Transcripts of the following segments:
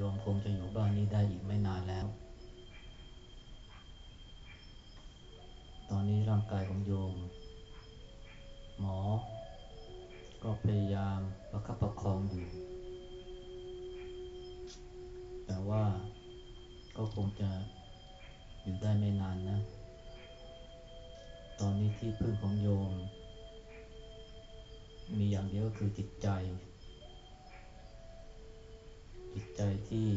โยมคงจะอยู่บ้านนี้ได้อีกไม่นานแล้ว ตอนนี้ร่างกายของโยม หมอ ก็พยายามประคับประคองอยู่ แต่ว่าก็คงจะอยู่ได้ไม่นานนะ ตอนนี้ที่พึ่งของโยม มีอย่างเดียวก็คือจิตใจ จิตใจที่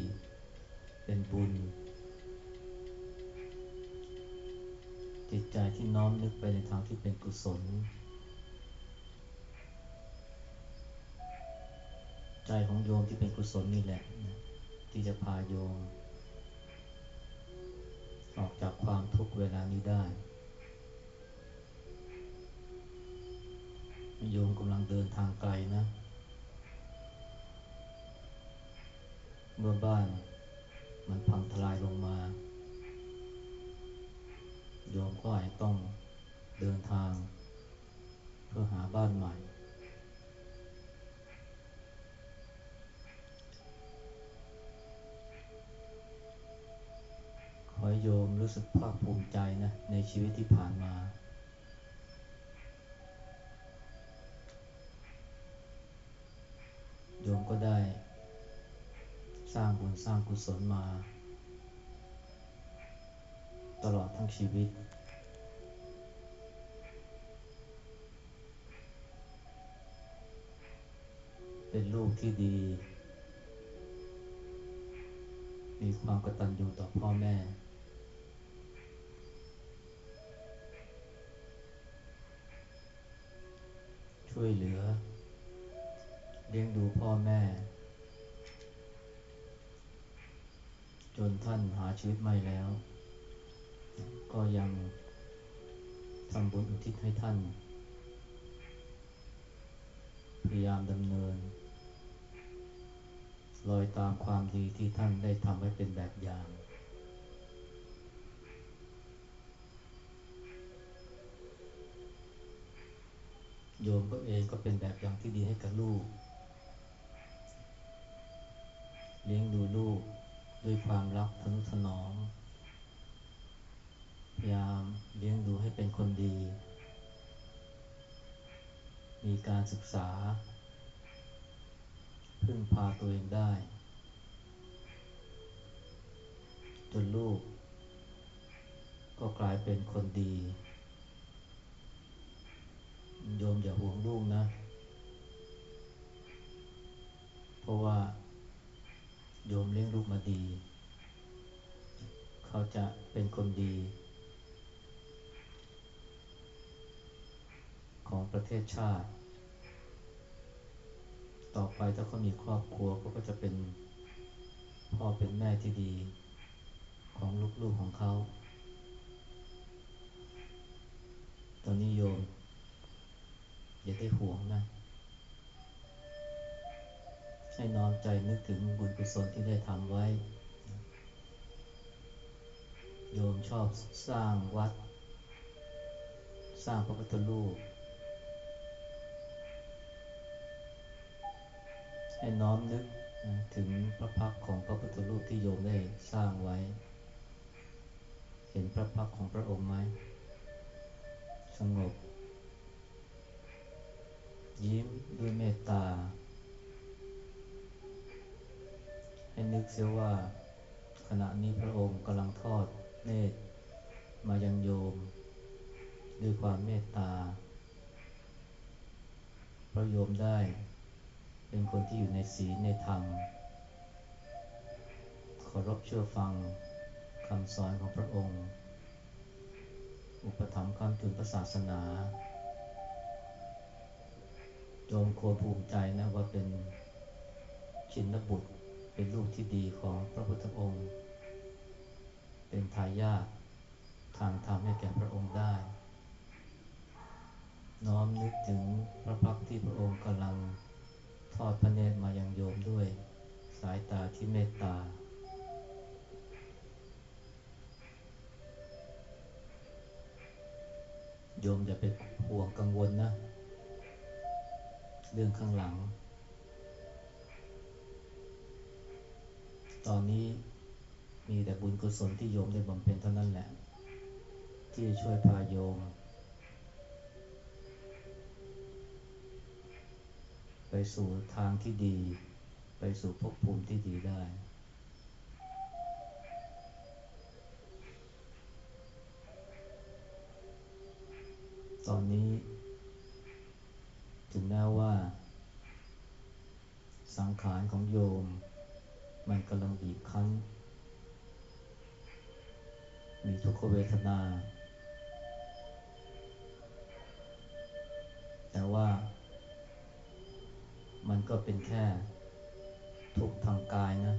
เป็นบุญ จิตใจที่น้อมนึกไปในทางที่เป็นกุศล ใจของโยมที่เป็นกุศลนี่แหละนะที่จะพาโยม ออกจากความทุกข์เวลานี้ได้โยมกำลังเดินทางไกลนะ เมื่อบ้านมันพังทลายลงมา โยมก็อาจต้องเดินทาง เพื่อหาบ้านใหม่ ขอให้โยมรู้สึกภาคภูมิใจนะ ในชีวิตที่ผ่านมาโยมก็ได้ สร้างบุญสร้างกุศลมา ตลอดทั้งชีวิต เป็นลูกที่ดี มีความกตัญญูต่อพ่อแม่ ช่วยเหลือ เลี้ยงดูพ่อแม่ นท่านหาชีวิตไม่แล้ว ก็ยังทำบุญอุทิศให้ท่าน พยายามดำเนินรอยตามความดีที่ท่านได้ทำไว้เป็นแบบอย่าง โยมก็เองก็เป็นแบบอย่างที่ดีให้กับลูก เลี้ยงดูลูก ด้วยความรักทนุถนอมพยายามเลี้ยงดูให้เป็นคนดี มีการศึกษา พึ่งพาตัวเองได้ จนลูก ก็กลายเป็นคนดี โยมอย่าห่วงลูกนะ เพราะว่า โยมเลี้ยงลูกมาดี เขาจะเป็นคนดี ของประเทศชาติ ต่อไปถ้าเขามีครอบครัวเขาก็จะเป็นพ่อเป็นแม่ที่ดี ของลูกๆของเขา ตอนนี้โยม อย่าได้ห่วงนะ ให้น้อมใจนึกถึงบุญกุศลที่ได้ทำไว้ โยมชอบสร้างวัด สร้างพระพุทธรูป ให้น้อมนึกถึงพระพักของพระพุทธรูปที่โยมได้สร้างไว้ เห็นพระพักของพระองค์ไหม สงบ ยิ้มด้วยเมตตา ให้นึกเสียว่าขณะนี้พระองค์กำลังทอดเนตรมายังโยม ด้วยความเมตตา พระโยมได้ เป็นคนที่อยู่ในศีลในธรรมเคารพเชื่อฟังคำสอนของพระองค์ อุปถัมภ์คำจุนพระศาสนาโยมควรภูมิใจนะว่าเป็นชินบุตร เป็นลูกที่ดีของพระพุทธองค์ เป็นทายาททางธรรมให้แก่พระองค์ได้ น้อมนึกถึงพระพักตร์ที่พระองค์กำลังทอดพระเนตรมายังโยมด้วย สายตาที่เมตตา โยมอย่าไปห่วงกังวลนะ เรื่องข้างหลัง ตอนนี้มีแต่บุญกุศลที่โยมได้บำเพ็ญเท่านั้นแหละ ที่จะช่วยพาโยม ไปสู่ทางที่ดี ไปสู่ภพภูมิที่ดีได้ ตอนนี้ ถึงแม้ว่า สังขารของโยม มันกำลังบีบคั้น มีทุกขเวทนา แต่ว่า มันก็เป็นแค่ทุกขทางกายนะ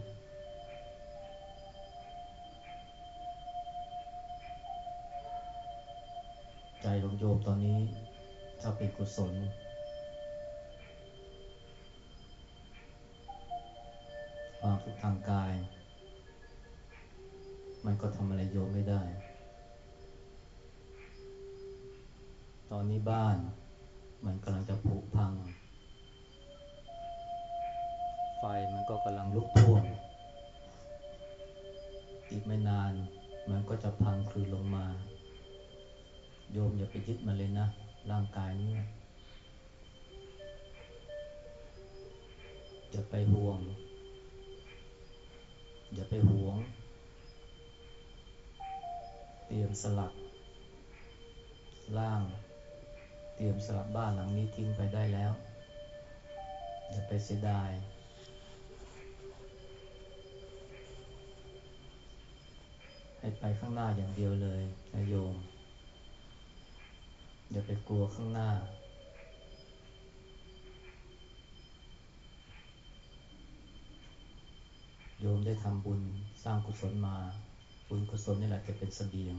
ใจของโยมตอนนี้ถ้าเป็นกุศล ความทุกข์ทางกาย มันก็ทำอะไรโยมไม่ได้ ตอนนี้บ้านมันกำลังจะผุพัง ไฟมันก็กำลังลุกท่วม อีกไม่นานมันก็จะพังคลืนลงมา โยมอย่าไปยึดมันเลยนะ ร่างกายนี้อย่าไปห่วง อย่าไปหวง เตรียมสลักร่าง เตรียมสลักบ้านหลังนี้ทิ้งไปได้แล้ว อย่าไปเสียดาย ให้ไปข้างหน้าอย่างเดียวเลยนะโยม อย่าไปกลัวข้างหน้า โยมได้ทำบุญสร้างกุศลมา บุญกุศลนี่แหละจะเป็นเสบียง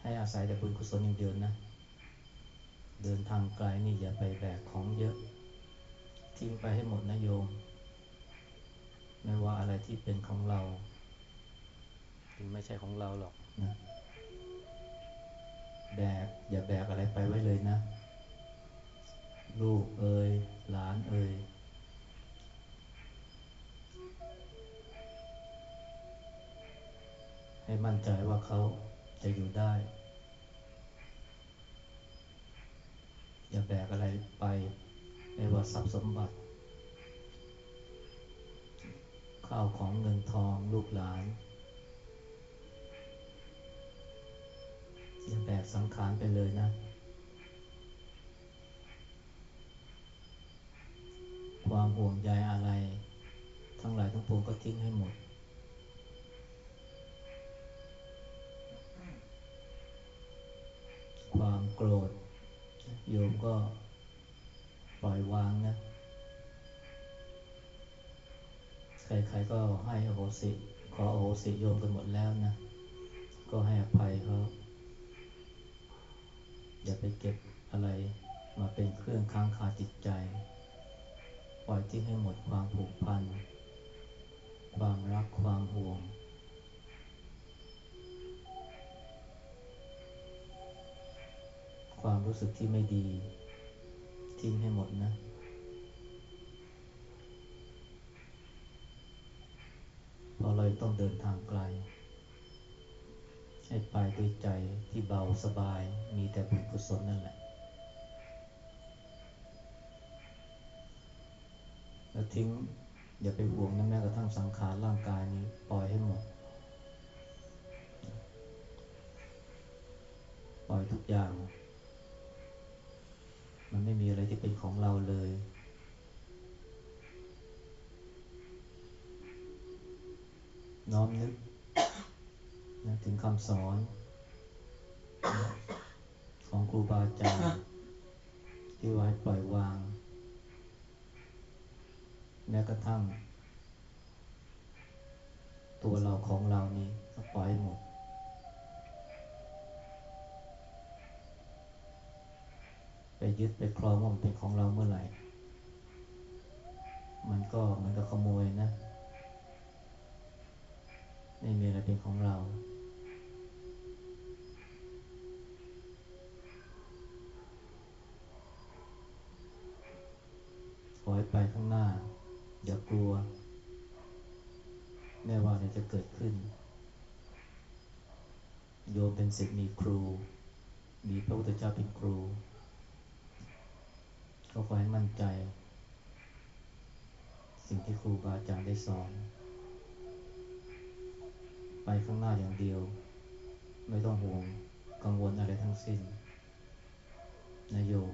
ให้อาศัยแต่บุญกุศลอย่างเดียวนะ เดินทางไกลนี่อย่าไปแบกของเยอะ ทิ้งไปให้หมดนะโยม ไม่ว่าอะไรที่เป็นของเราถึงไม่ใช่ของเราหรอกนะแบกอย่าแบกอะไรไปไว้เลยนะ ลูกเอ่ยหลานเอ่ย ให้มั่นใจว่าเขาจะอยู่ได้ อย่าแบกอะไรไปไม่ว่าทรัพย์สมบัติ ข้าวของเงินทองลูกหลาน อย่าแบกสังขารไปเลยนะ ความห่วงใยอะไร ทั้งหลายทั้งปวงก็ทิ้งให้หมด โกรธ โยมก็ปล่อยวางนะ ใครๆก็ให้อโหสิ ขออโหสิโยมกันหมดแล้วนะ ก็ให้อภัยเขา อย่าไปเก็บอะไรมาเป็นเครื่องค้างคาจิตใจ ปล่อยทิ้งให้หมดความผูกพัน ความรักความห่วง ความรู้สึกที่ไม่ดี ทิ้งให้หมดนะพราะเราต้องเดินทางไกล ให้ไปด้วยใจที่เบาสบาย มีแต่บุญกุศลนั่นแหละ แล้วทิ้งอย่าไปห่วงนะแม้กระทั่งสังขารร่างกายนี้ปล่อยให้หมด ปล่อยทุกอย่าง มันไม่มีอะไรที่เป็นของเราเลย น้อมนึกนะถึงคำสอน ของครูบาอาจารย์ที่ว่าให้ปล่อยวาง แม้กระทั่ง ตัวเราของเรานี่ก็ปล่อยหมด ไปยึดไปครองว่ามันเป็นของเราเมื่อไหร่ มันก็เหมันก็ขโมยนะ ไม่มีอะไรเป็นของเรา ขอให้ไปข้างหน้า อย่ากลัวไม่ว่าอะไรจะเกิดขึ้น โยมเป็นศิษย์มีครู มีพระพุทธเจ้าเป็นครู ก็ขอให้มั่นใจ สิ่งที่ครูบาอาจารย์ได้สอน ไปข้างหน้าอย่างเดียว ไม่ต้องห่วงกังวลอะไรทั้งสิ้นนะโยม